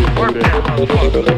Work that motherfucker.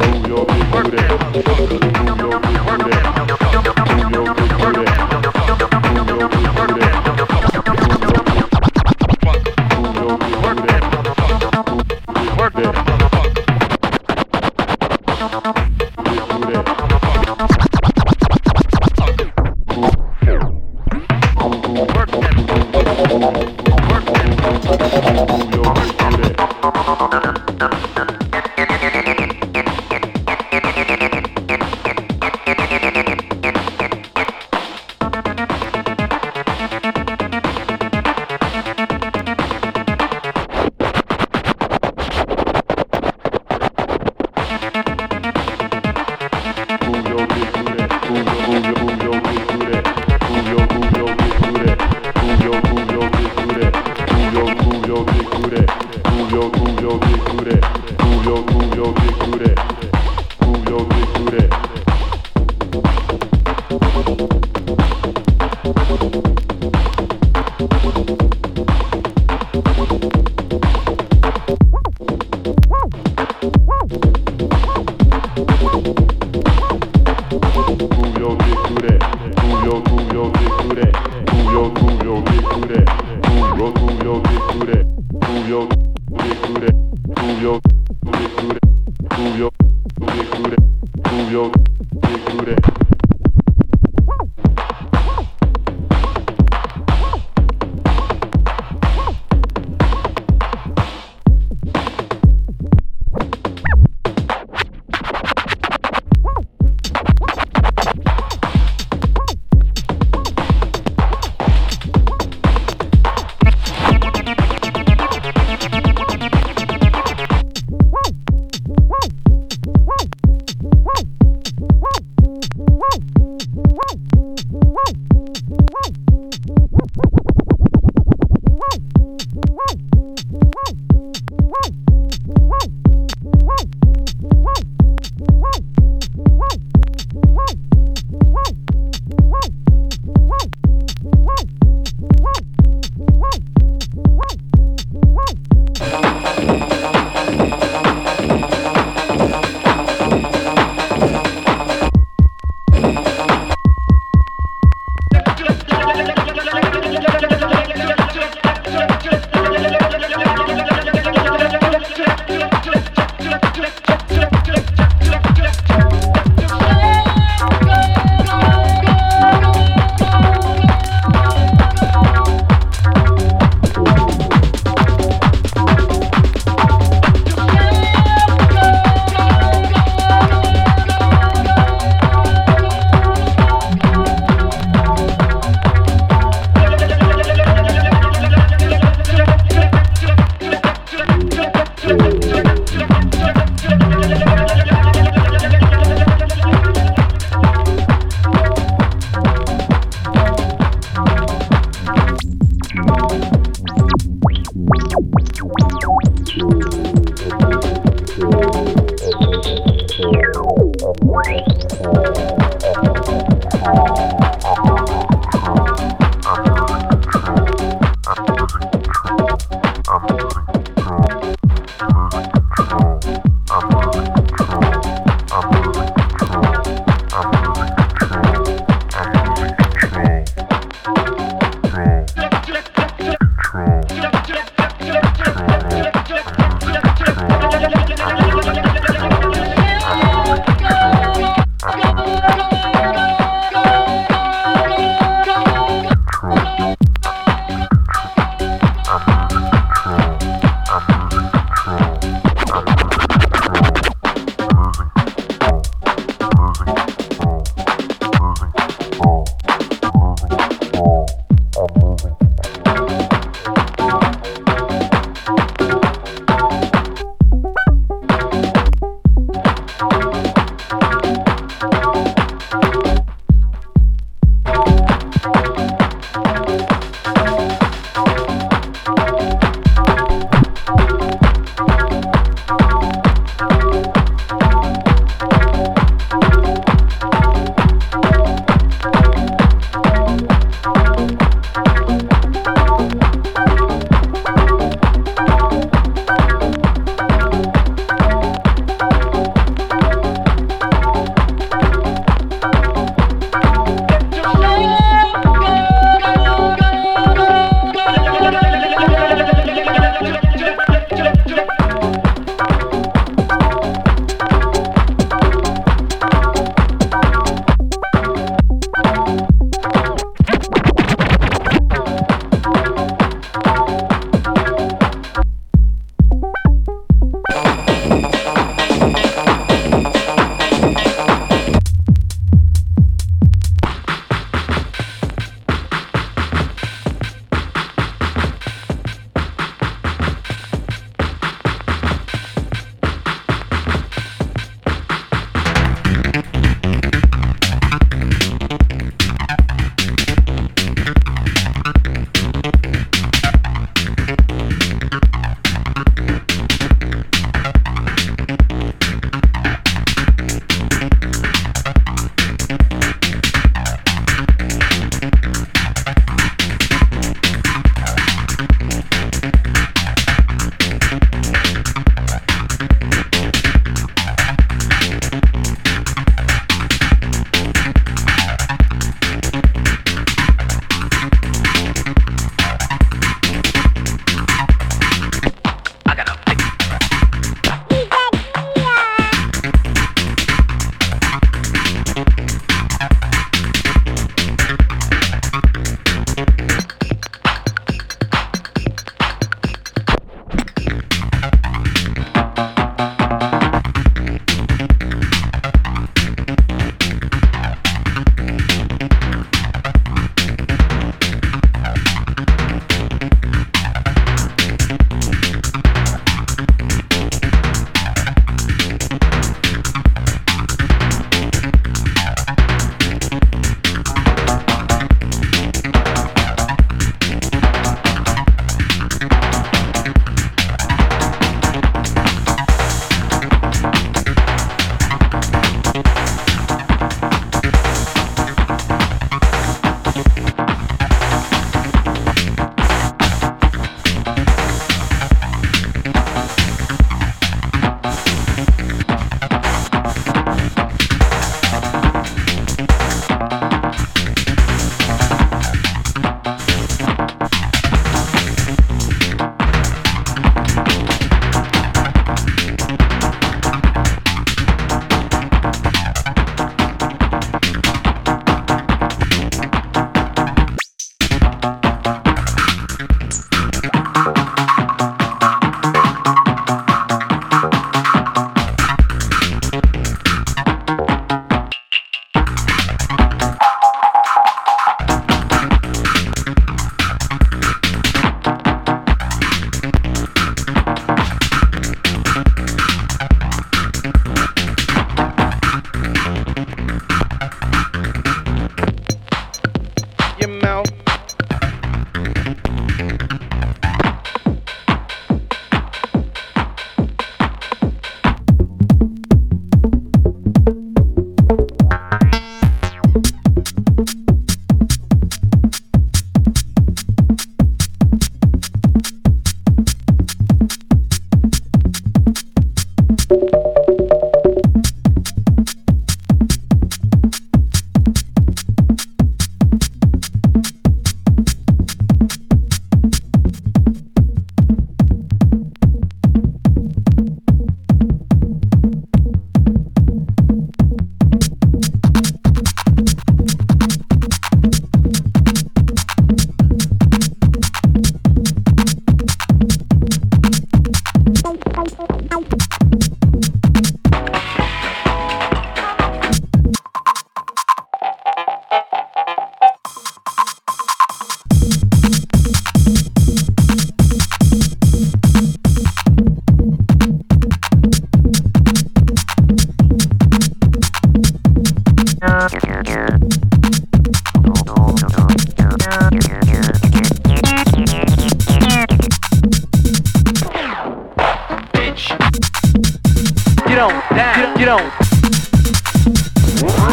Get on.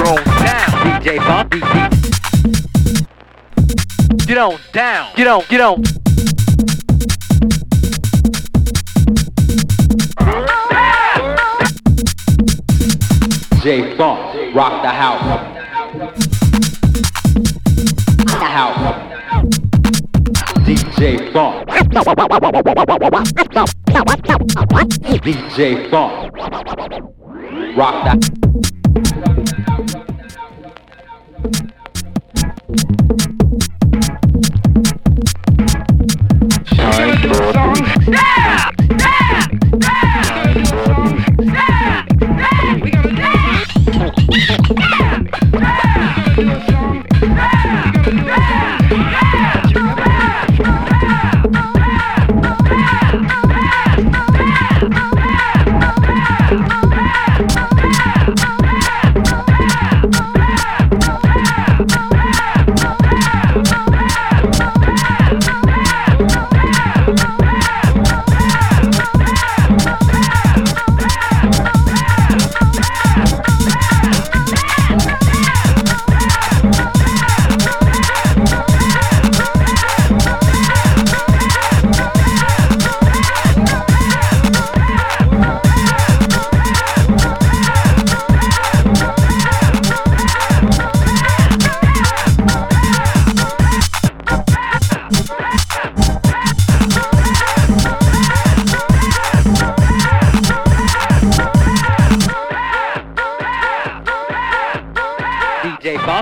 Roll down, DJ Funky. Get on down, get on, get on. J Funk, rock the house. The house. DJ Funk. DJ Funk rock that.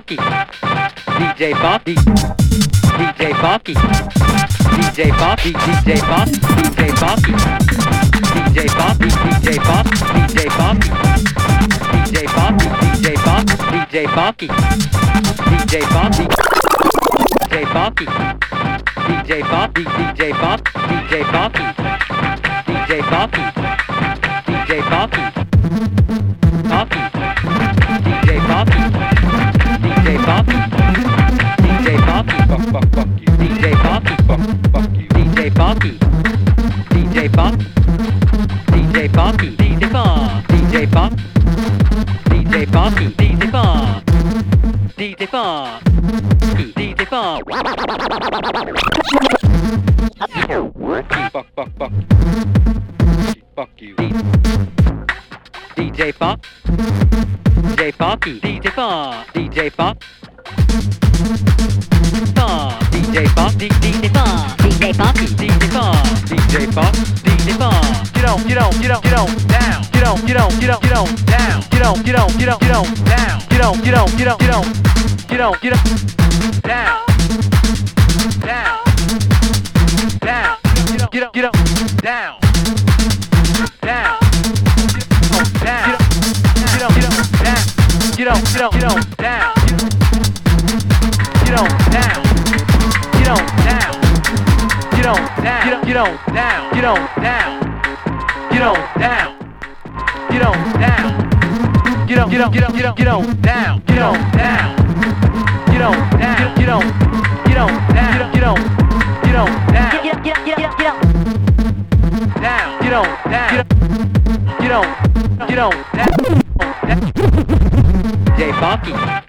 Funky. DJ Funky. DJ Funky. DJ Funky. DJ Funky. DJ Funky. DJ Funky. DJ Funky. DJ Funky. DJ Funky. DJ Funky. DJ Funky. DJ Funky. DJ Funky. DJ Funky. DJ Funky. DJ Funky. DJ Funky. DJ Funky. Funky. DJ Funk. DJ Funky. DJ Funk. DJ Funk. DJ Funky. DJ Funk. DJ Funk. DJ Funk. Fuck, fuck, fuck. Fuck you. DJ Funk. DJ Funky. DJ Funk. DJ Funk. DJ Funk. DJ Funk. DJ Funk. DJ DJ Funk. DJ Funk. DJ Funk. Get on, get on, get on, get on, down. Get on, get on, get on, get on, down. Get on, get on, get on, get on, down. Get on, get on, get on, get on, get on, get on, down. Down. Down. Get on, get on, get on, down. Down. Down. Get on, get on, down. Get on, get on, get on, down. Get on, down. Get on, down. Get on, down. Get on, get on, down. Get on, down. Get on, down. Get on, down. Get on, get on, get on, get on, get on, down. Get on, down. Get on, down. Get on, get on, down. Get on, get on, down. Get up, get up, get up, get up. Down. Get on, down. Get on, get on, down. DJ Funky.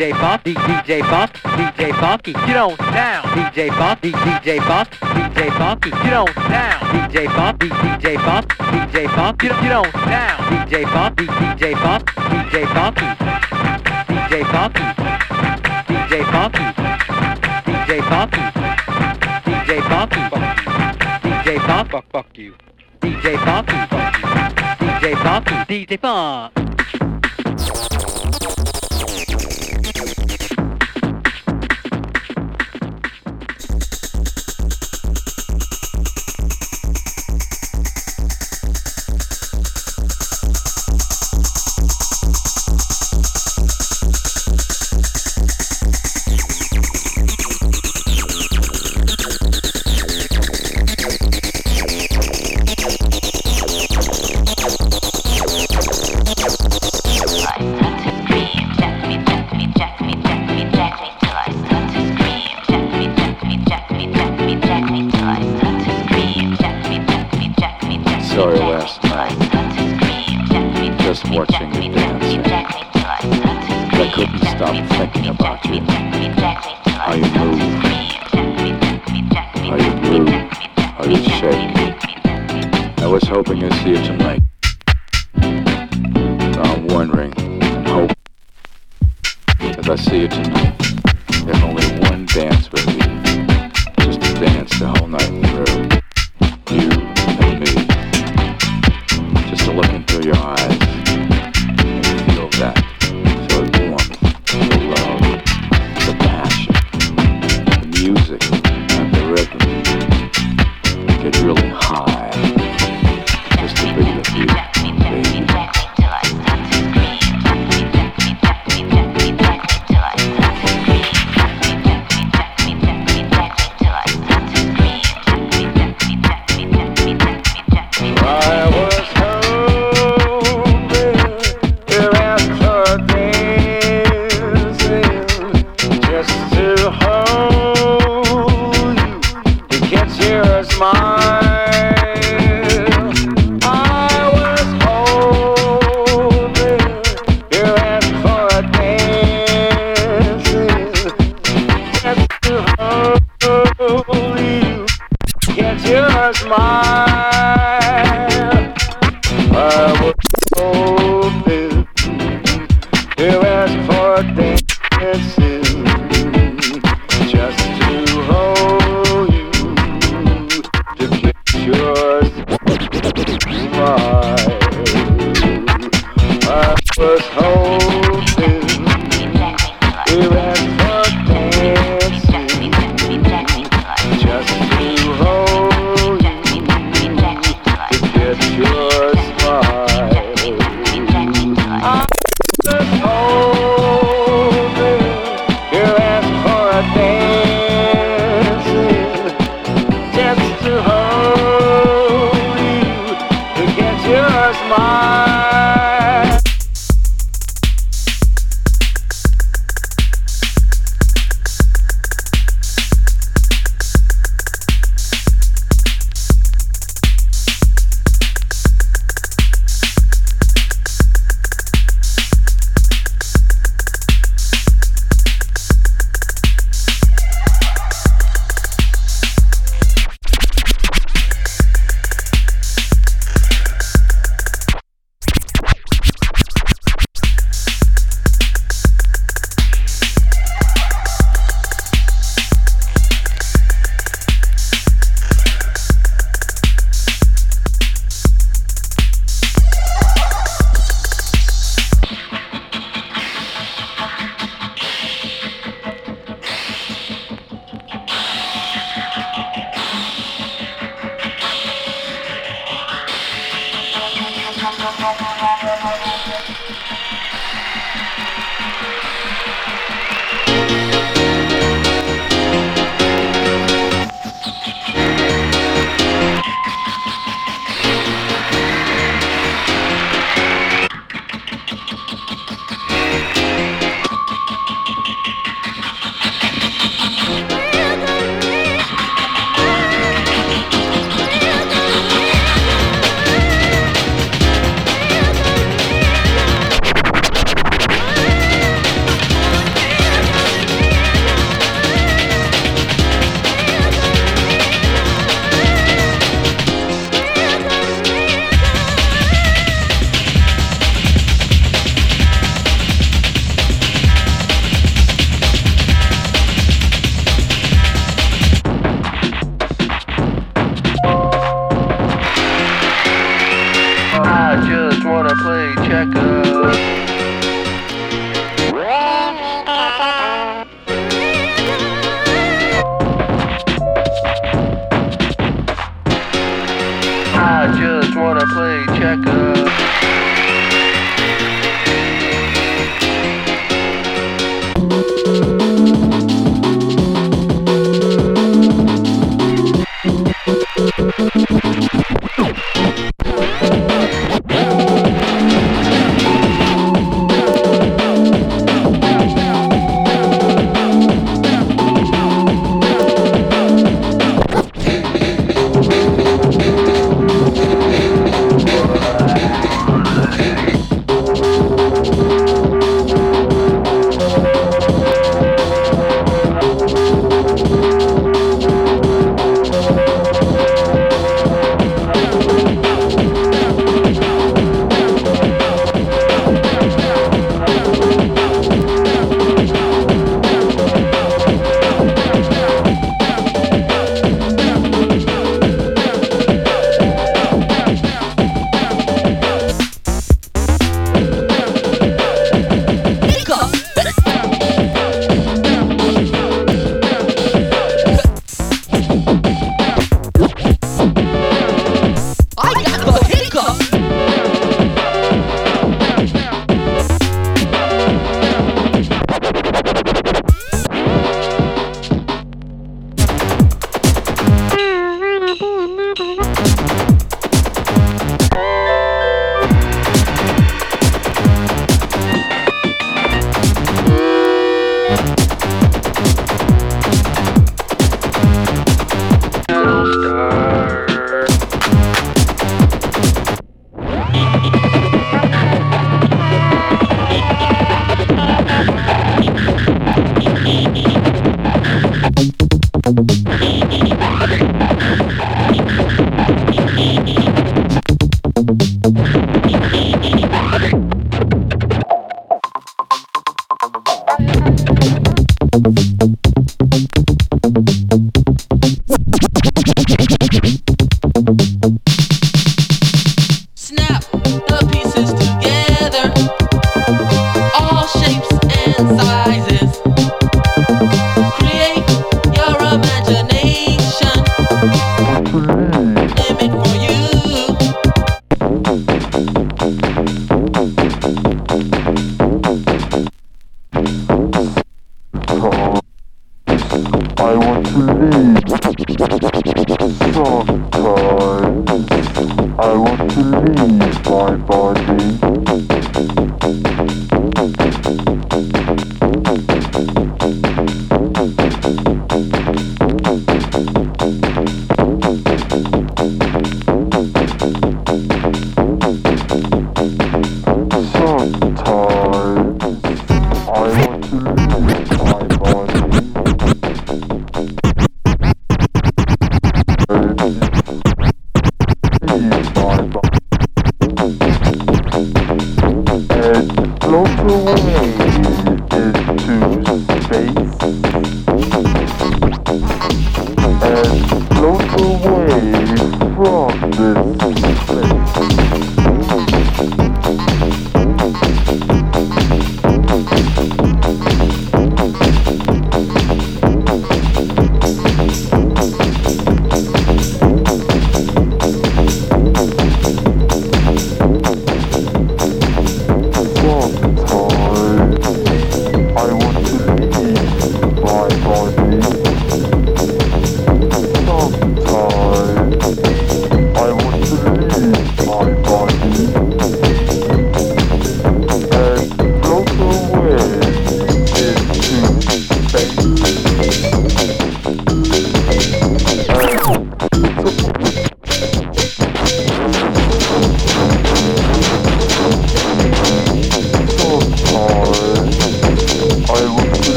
DJ Funky, DJ Funk, DJ Funky, get on down. DJ Funky, DJ Funk, DJ Funky, get on down. DJ Funky, DJ Funk, DJ Funk, get, on down. DJ Funky, DJ Funk, DJ Funky, DJ Funky, DJ Funky, DJ Funky, DJ Funky, DJ Funk, fuck, fuck you. DJ Funky, DJ Funky, DJ Funk.